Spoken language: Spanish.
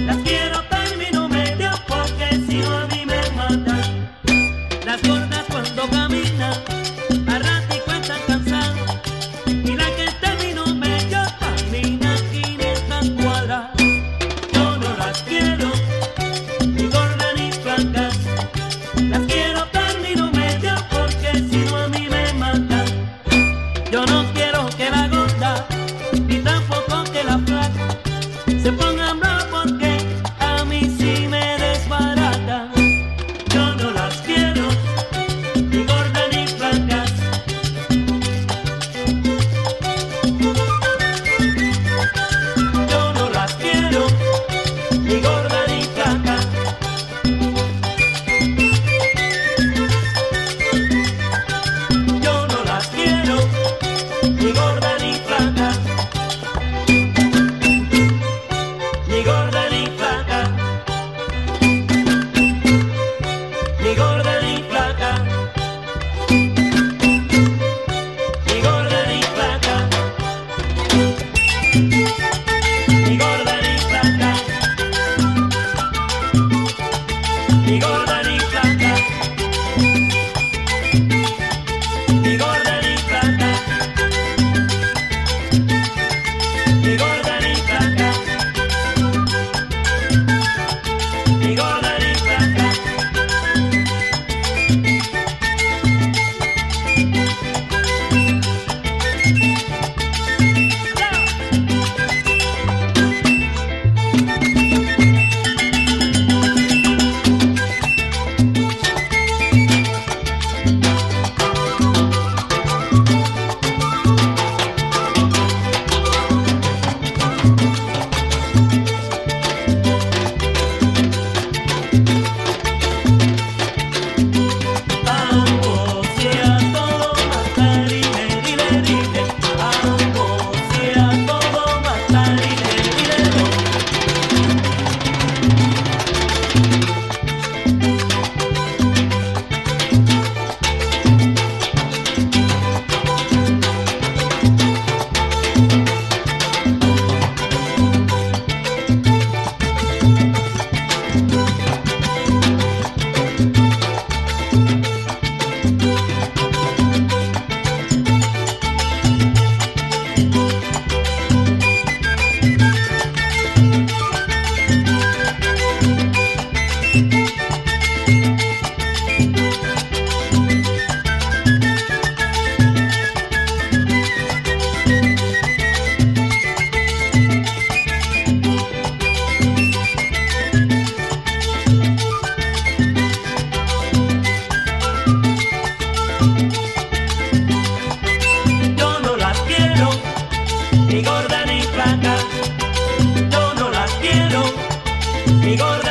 Las quiero término medio porque si hoy me mata Las gordas cuando caminan Llegó el Pero